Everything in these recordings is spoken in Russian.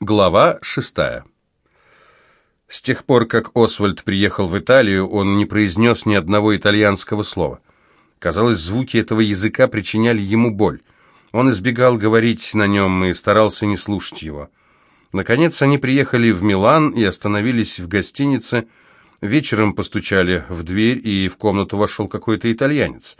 Глава шестая. С тех пор, как Освальд приехал в Италию, он не произнес ни одного итальянского слова. Казалось, звуки этого языка причиняли ему боль. Он избегал говорить на нем и старался не слушать его. Наконец они приехали в Милан и остановились в гостинице. Вечером постучали в дверь, и в комнату вошел какой-то итальянец.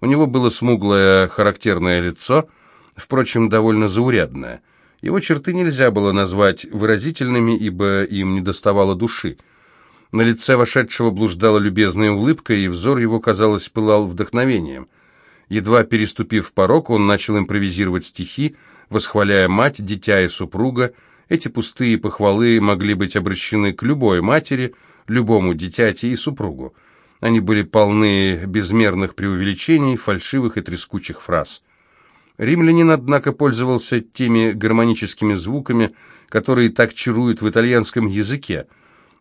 У него было смуглое характерное лицо, впрочем, довольно заурядное – его черты нельзя было назвать выразительными, ибо им не доставало души. На лице вошедшего блуждала любезная улыбка, и взор его, казалось, пылал вдохновением. Едва переступив порог, он начал импровизировать стихи, восхваляя мать, дитя и супруга. Эти пустые похвалы могли быть обращены к любой матери, любому дитяти и супругу. Они были полны безмерных преувеличений, фальшивых и трескучих фраз. Римлянин, однако, пользовался теми гармоническими звуками, которые так чаруют в итальянском языке.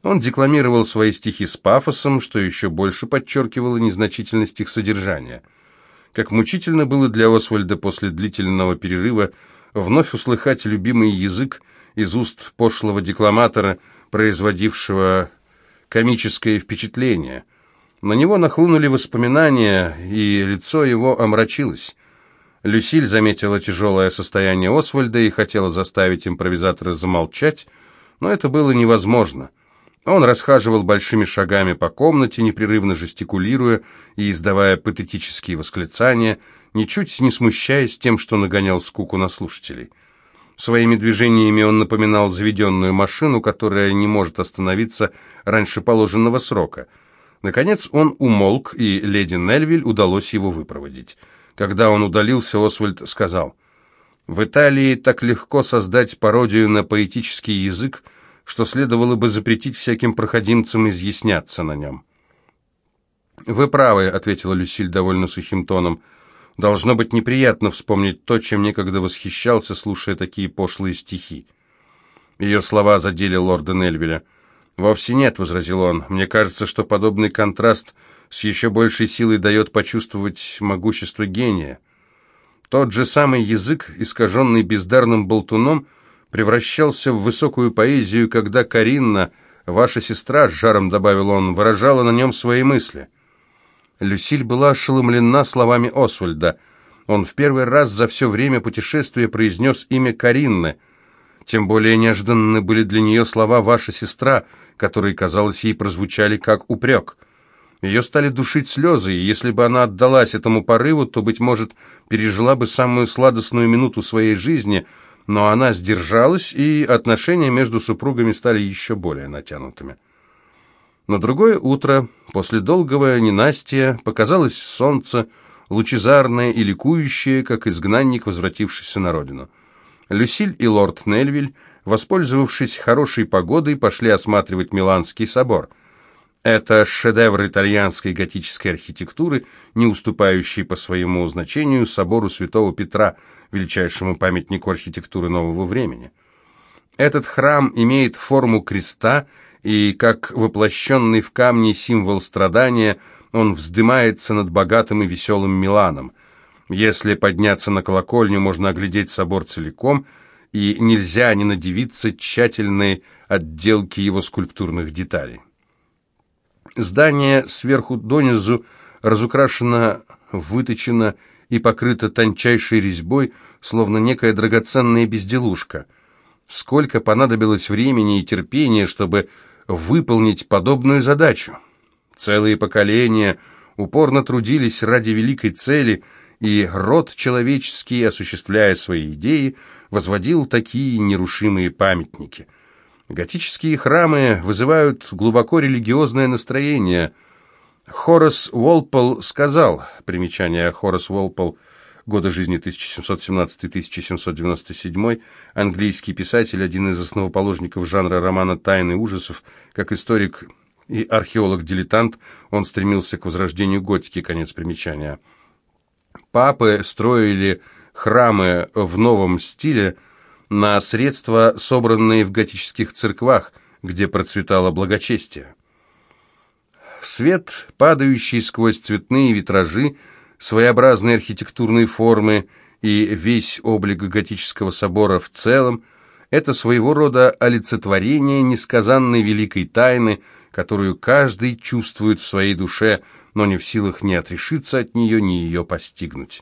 Он декламировал свои стихи с пафосом, что еще больше подчеркивало незначительность их содержания. Как мучительно было для Освальда после длительного перерыва вновь услыхать любимый язык из уст пошлого декламатора, производившего комическое впечатление. На него нахлынули воспоминания, и лицо его омрачилось. Люсиль заметила тяжелое состояние Освальда и хотела заставить импровизатора замолчать, но это было невозможно. Он расхаживал большими шагами по комнате, непрерывно жестикулируя и издавая патетические восклицания, ничуть не смущаясь тем, что нагонял скуку на слушателей. Своими движениями он напоминал заведенную машину, которая не может остановиться раньше положенного срока. Наконец он умолк, и леди Нельвиль удалось его выпроводить. Когда он удалился, Освальд сказал, «В Италии так легко создать пародию на поэтический язык, что следовало бы запретить всяким проходимцам изъясняться на нем». «Вы правы», — ответила Люсиль довольно сухим тоном. «Должно быть неприятно вспомнить то, чем некогда восхищался, слушая такие пошлые стихи». Ее слова задели лорда Нельвеля. «Вовсе нет», — возразил он. «Мне кажется, что подобный контраст с еще большей силой дает почувствовать могущество гения. Тот же самый язык, искаженный бездарным болтуном, превращался в высокую поэзию, когда Каринна, ваша сестра, с жаром добавил он, выражала на нем свои мысли. Люсиль была ошеломлена словами Освальда. Он в первый раз за все время путешествия произнес имя Каринны. Тем более неожиданны были для нее слова «ваша сестра», которые, казалось, ей прозвучали как упрек – ее стали душить слезы, и если бы она отдалась этому порыву, то, быть может, пережила бы самую сладостную минуту своей жизни, но она сдержалась, и отношения между супругами стали еще более натянутыми. На другое утро, после долгого ненастья, показалось солнце, лучезарное и ликующее, как изгнанник, возвратившийся на родину. Люсиль и лорд Нельвиль, воспользовавшись хорошей погодой, пошли осматривать Миланский собор – это шедевр итальянской готической архитектуры, не уступающий по своему значению собору Святого Петра, величайшему памятнику архитектуры нового времени. Этот храм имеет форму креста, и как воплощенный в камне символ страдания, он вздымается над богатым и веселым Миланом. Если подняться на колокольню, можно оглядеть собор целиком, и нельзя не надевиться тщательной отделки его скульптурных деталей. Здание сверху донизу разукрашено, выточено и покрыто тончайшей резьбой, словно некая драгоценная безделушка. Сколько понадобилось времени и терпения, чтобы выполнить подобную задачу? Целые поколения упорно трудились ради великой цели, и род человеческий, осуществляя свои идеи, возводил такие нерушимые памятники – Готические храмы вызывают глубоко религиозное настроение. Хорас Уолпол сказал, примечание Хорас Уолпол, годы жизни 1717-1797, английский писатель, один из основоположников жанра романа «Тайны ужасов», как историк и археолог-дилетант, он стремился к возрождению готики, конец примечания. Папы строили храмы в новом стиле – на средства, собранные в готических церквах, где процветало благочестие. Свет, падающий сквозь цветные витражи, своеобразные архитектурные формы и весь облик готического собора в целом, Это своего рода олицетворение несказанной великой тайны, которую каждый чувствует в своей душе, но не в силах ни отрешиться от нее, ни ее постигнуть.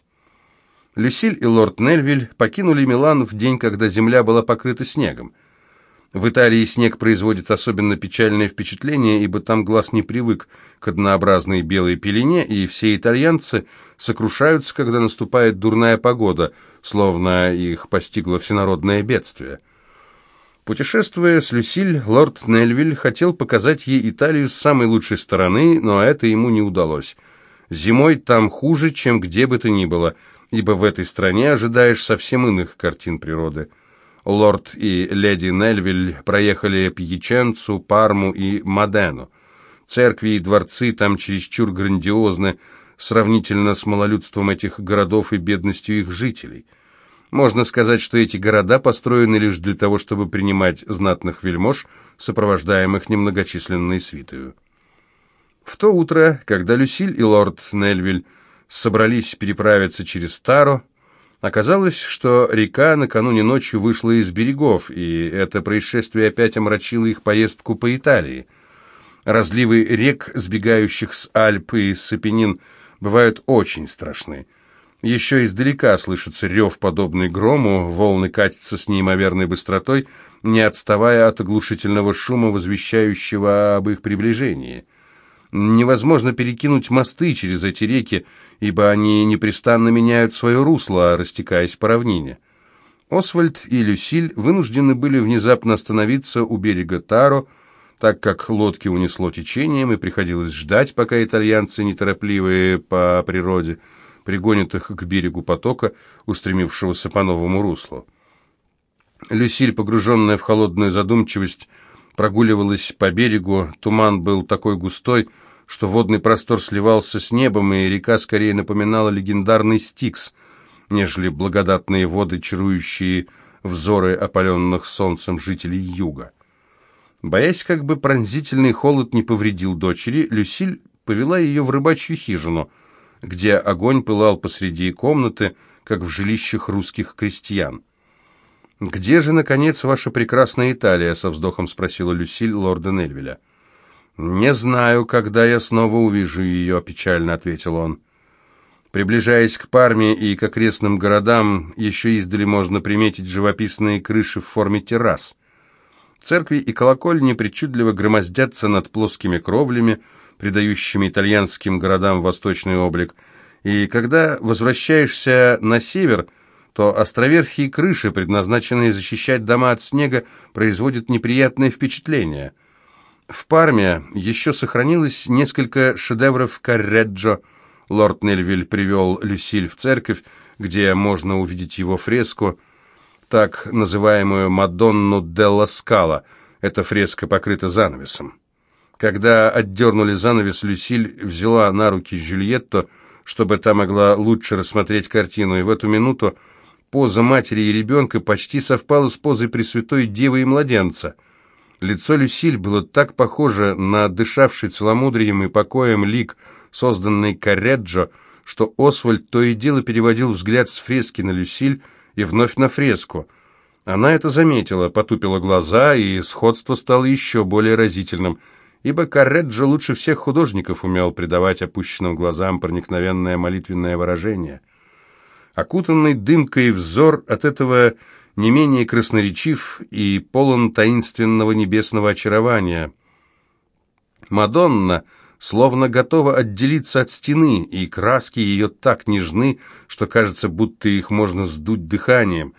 Люсиль и лорд Нельвиль покинули Милан в день, когда земля была покрыта снегом. В Италии снег производит особенно печальное впечатление, ибо там глаз не привык к однообразной белой пелене, и все итальянцы сокрушаются, когда наступает дурная погода, словно их постигло всенародное бедствие. Путешествуя с Люсиль, лорд Нельвиль хотел показать ей Италию с самой лучшей стороны, но это ему не удалось. Зимой там хуже, чем где бы то ни было – ибо в этой стране ожидаешь совсем иных картин природы. Лорд и леди Нельвиль проехали Пьяченцу, Парму и Модену. Церкви и дворцы там чересчур грандиозны, сравнительно с малолюдством этих городов и бедностью их жителей. Можно сказать, что эти города построены лишь для того, чтобы принимать знатных вельмож, сопровождаемых немногочисленной свитою. В то утро, когда Люсиль и лорд Нельвиль собрались переправиться через Таро. Оказалось, что река накануне ночью вышла из берегов, и это происшествие опять омрачило их поездку по Италии. Разливы рек, сбегающих с Альп и с бывают очень страшны. Еще издалека слышится рев, подобный грому, волны катятся с неимоверной быстротой, не отставая от оглушительного шума, возвещающего об их приближении. Невозможно перекинуть мосты через эти реки, ибо они непрестанно меняют свое русло, растекаясь по равнине. Освальд и Люсиль вынуждены были внезапно остановиться у берега Таро, так как лодки унесло течением, и приходилось ждать, пока итальянцы, неторопливые по природе, пригонят их к берегу потока, устремившегося по новому руслу. Люсиль, погруженная в холодную задумчивость, прогуливалась по берегу, туман был такой густой, что водный простор сливался с небом, и река скорее напоминала легендарный Стикс, нежели благодатные воды, чарующие взоры опаленных солнцем жителей юга. Боясь, как бы пронзительный холод не повредил дочери, Люсиль повела ее в рыбачью хижину, где огонь пылал посреди комнаты, как в жилищах русских крестьян. «Где же, наконец, ваша прекрасная Италия?» — со вздохом спросила Люсиль лорда Нельвеля. «Не знаю, когда я снова увижу ее», — печально ответил он. Приближаясь к Парме и к окрестным городам, еще издали можно приметить живописные крыши в форме террас. Церкви и колокольни причудливо громоздятся над плоскими кровлями, придающими итальянским городам восточный облик, и когда возвращаешься на север — то островерхие крыши, предназначенные защищать дома от снега, производят неприятное впечатление. В Парме еще сохранилось несколько шедевров Карреджо. Лорд Нельвиль привел Люсиль в церковь, где можно увидеть его фреску, так называемую «Мадонну делла Скала». Эта фреска покрыта занавесом. Когда отдернули занавес, Люсиль взяла на руки Жюльетту, чтобы та могла лучше рассмотреть картину, и в эту минуту Поза матери и ребенка почти совпала с позой Пресвятой Девы и младенца. Лицо Люсиль было так похоже на дышавший целомудрием и покоем лик, созданный Кареджо, что Освальд то и дело переводил взгляд с фрески на Люсиль и вновь на фреску. Она это заметила, потупила глаза, и сходство стало еще более разительным, ибо Кареджо лучше всех художников умел придавать опущенным глазам проникновенное молитвенное выражение – Окутанный дымкой взор от этого не менее красноречив и полон таинственного небесного очарования. Мадонна словно готова отделиться от стены, и краски ее так нежны, что кажется, будто их можно сдуть дыханием.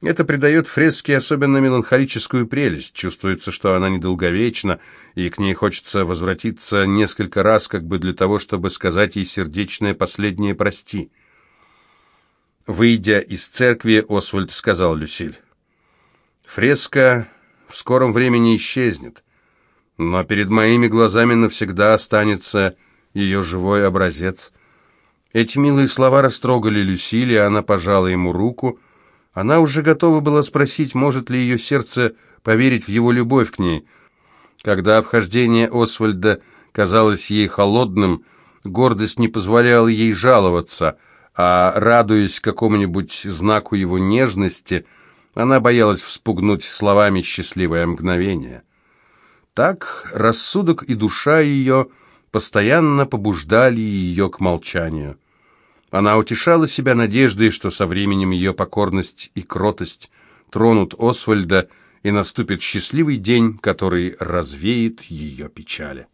Это придает фреске особенно меланхолическую прелесть. Чувствуется, что она недолговечна, и к ней хочется возвратиться несколько раз, как бы для того, чтобы сказать ей сердечное последнее «прости». Выйдя из церкви, Освальд сказал Люсиль. «Фреска в скором времени исчезнет, но перед моими глазами навсегда останется ее живой образец». Эти милые слова растрогали Люсиль, и она пожала ему руку. Она уже готова была спросить, может ли ее сердце поверить в его любовь к ней. Когда обхождение Освальда казалось ей холодным, гордость не позволяла ей жаловаться – а радуясь какому-нибудь знаку его нежности, Она боялась вспугнуть словами счастливое мгновение. Так рассудок и душа ее постоянно побуждали ее к молчанию. Она утешала себя надеждой, что со временем ее покорность и кротость тронут Освальда, и наступит счастливый день, который развеет ее печали.